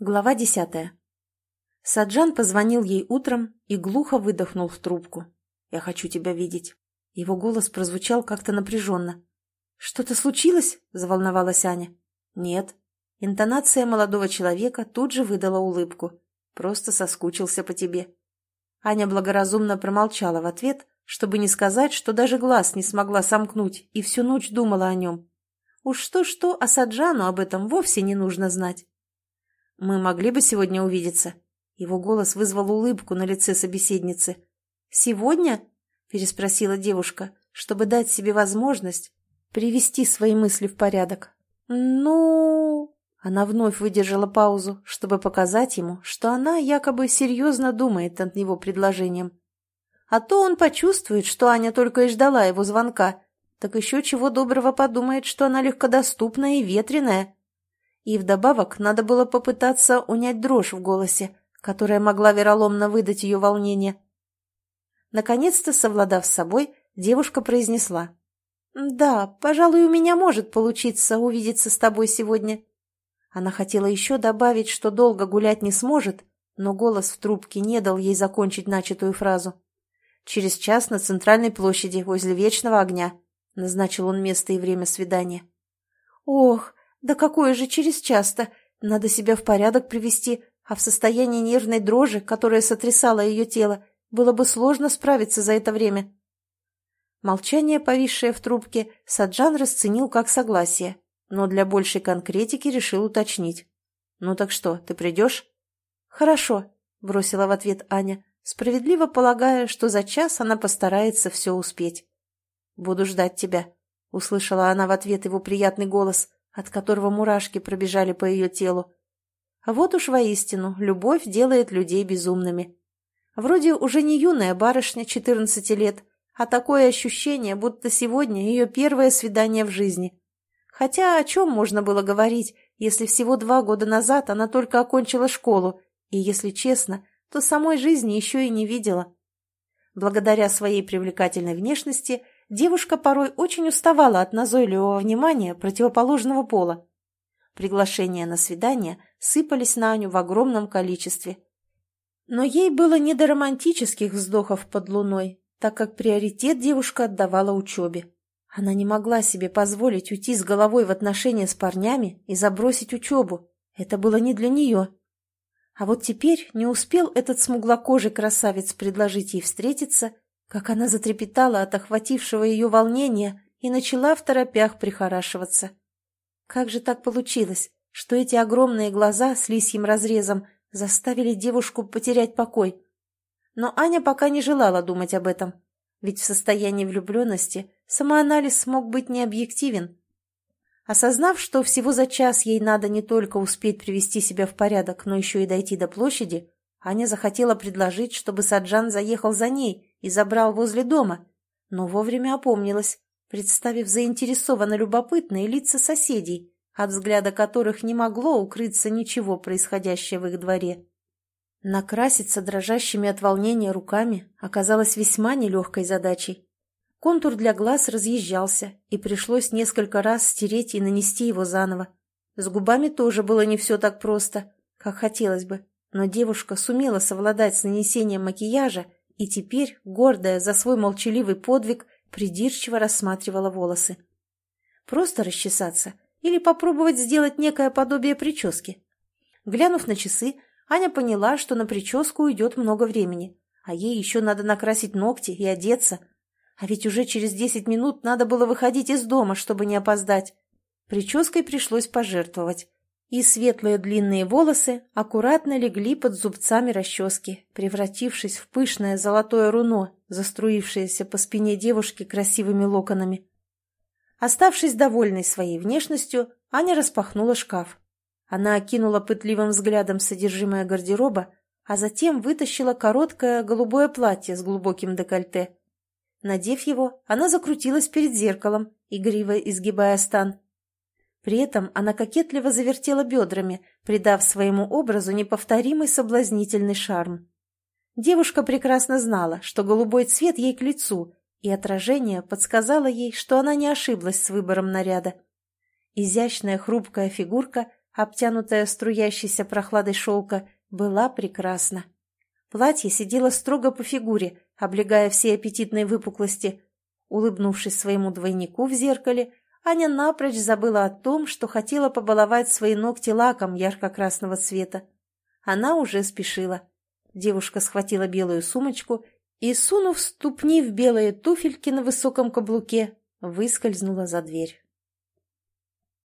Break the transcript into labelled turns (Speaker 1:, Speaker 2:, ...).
Speaker 1: Глава десятая. Саджан позвонил ей утром и глухо выдохнул в трубку. «Я хочу тебя видеть». Его голос прозвучал как-то напряженно. «Что-то случилось?» – заволновалась Аня. «Нет». Интонация молодого человека тут же выдала улыбку. «Просто соскучился по тебе». Аня благоразумно промолчала в ответ, чтобы не сказать, что даже глаз не смогла сомкнуть и всю ночь думала о нем. Уж что-что, а Саджану об этом вовсе не нужно знать. «Мы могли бы сегодня увидеться?» Его голос вызвал улыбку на лице собеседницы. «Сегодня?» – переспросила девушка, чтобы дать себе возможность привести свои мысли в порядок. «Ну...» Она вновь выдержала паузу, чтобы показать ему, что она якобы серьезно думает над его предложением. А то он почувствует, что Аня только и ждала его звонка, так еще чего доброго подумает, что она легкодоступная и ветреная. И вдобавок надо было попытаться унять дрожь в голосе, которая могла вероломно выдать ее волнение. Наконец-то, совладав с собой, девушка произнесла. «Да, пожалуй, у меня может получиться увидеться с тобой сегодня». Она хотела еще добавить, что долго гулять не сможет, но голос в трубке не дал ей закончить начатую фразу. «Через час на центральной площади, возле Вечного огня», — назначил он место и время свидания. «Ох, да какое же через часто! Надо себя в порядок привести, а в состоянии нервной дрожи, которая сотрясала ее тело, было бы сложно справиться за это время. Молчание, повисшее в трубке, Саджан расценил как согласие, но для большей конкретики решил уточнить. «Ну так что, ты придешь?» «Хорошо», — бросила в ответ Аня, справедливо полагая, что за час она постарается все успеть. «Буду ждать тебя», — услышала она в ответ его приятный голос от которого мурашки пробежали по ее телу. Вот уж воистину, любовь делает людей безумными. Вроде уже не юная барышня 14 лет, а такое ощущение, будто сегодня ее первое свидание в жизни. Хотя о чем можно было говорить, если всего два года назад она только окончила школу, и, если честно, то самой жизни еще и не видела. Благодаря своей привлекательной внешности – девушка порой очень уставала от назойливого внимания противоположного пола. Приглашения на свидание сыпались на Аню в огромном количестве. Но ей было не до романтических вздохов под луной, так как приоритет девушка отдавала учебе. Она не могла себе позволить уйти с головой в отношения с парнями и забросить учебу. Это было не для нее. А вот теперь не успел этот смуглокожий красавец предложить ей встретиться, как она затрепетала от охватившего ее волнения и начала в торопях прихорашиваться. Как же так получилось, что эти огромные глаза с лисьим разрезом заставили девушку потерять покой? Но Аня пока не желала думать об этом, ведь в состоянии влюбленности самоанализ смог быть необъективен. Осознав, что всего за час ей надо не только успеть привести себя в порядок, но еще и дойти до площади, Аня захотела предложить, чтобы Саджан заехал за ней и забрал возле дома, но вовремя опомнилась, представив заинтересованно любопытные лица соседей, от взгляда которых не могло укрыться ничего происходящего в их дворе. Накраситься дрожащими от волнения руками оказалось весьма нелегкой задачей. Контур для глаз разъезжался, и пришлось несколько раз стереть и нанести его заново. С губами тоже было не все так просто, как хотелось бы, но девушка сумела совладать с нанесением макияжа и теперь, гордая за свой молчаливый подвиг, придирчиво рассматривала волосы. Просто расчесаться или попробовать сделать некое подобие прически. Глянув на часы, Аня поняла, что на прическу уйдет много времени, а ей еще надо накрасить ногти и одеться. А ведь уже через десять минут надо было выходить из дома, чтобы не опоздать. Прической пришлось пожертвовать и светлые длинные волосы аккуратно легли под зубцами расчески, превратившись в пышное золотое руно, заструившееся по спине девушки красивыми локонами. Оставшись довольной своей внешностью, Аня распахнула шкаф. Она окинула пытливым взглядом содержимое гардероба, а затем вытащила короткое голубое платье с глубоким декольте. Надев его, она закрутилась перед зеркалом, игриво изгибая стан. При этом она кокетливо завертела бедрами, придав своему образу неповторимый соблазнительный шарм. Девушка прекрасно знала, что голубой цвет ей к лицу, и отражение подсказало ей, что она не ошиблась с выбором наряда. Изящная хрупкая фигурка обтянутая струящейся прохладой шелка, была прекрасна. Платье сидело строго по фигуре, облегая все аппетитные выпуклости. Улыбнувшись своему двойнику в зеркале, Аня напрочь забыла о том, что хотела побаловать свои ногти лаком ярко-красного цвета. Она уже спешила. Девушка схватила белую сумочку и, сунув ступни в белые туфельки на высоком каблуке, выскользнула за дверь.